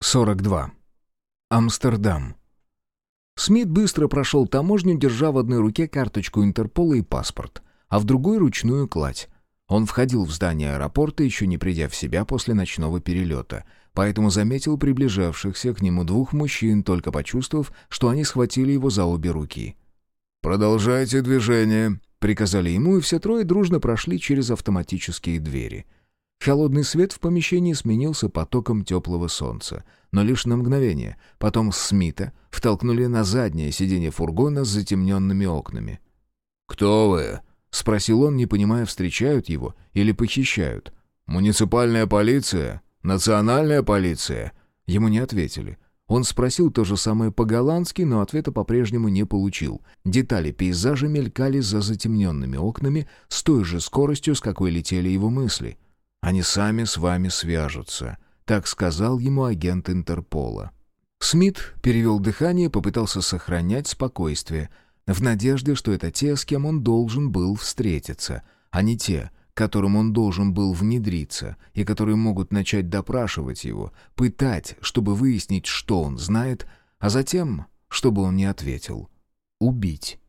42. Амстердам. Смит быстро прошел таможню, держа в одной руке карточку Интерпола и паспорт, а в другой — ручную кладь. Он входил в здание аэропорта, еще не придя в себя после ночного перелета, поэтому заметил приближавшихся к нему двух мужчин, только почувствовав, что они схватили его за обе руки. «Продолжайте движение», — приказали ему, и все трое дружно прошли через автоматические двери — Холодный свет в помещении сменился потоком теплого солнца, но лишь на мгновение. Потом Смита втолкнули на заднее сиденье фургона с затемненными окнами. «Кто вы?» — спросил он, не понимая, встречают его или похищают. «Муниципальная полиция? Национальная полиция?» Ему не ответили. Он спросил то же самое по-голландски, но ответа по-прежнему не получил. Детали пейзажа мелькали за затемненными окнами с той же скоростью, с какой летели его мысли — они сами с вами свяжутся», — так сказал ему агент Интерпола. Смит перевел дыхание попытался сохранять спокойствие, в надежде, что это те, с кем он должен был встретиться, а не те, которым он должен был внедриться, и которые могут начать допрашивать его, пытать, чтобы выяснить, что он знает, а затем, чтобы он не ответил. Убить.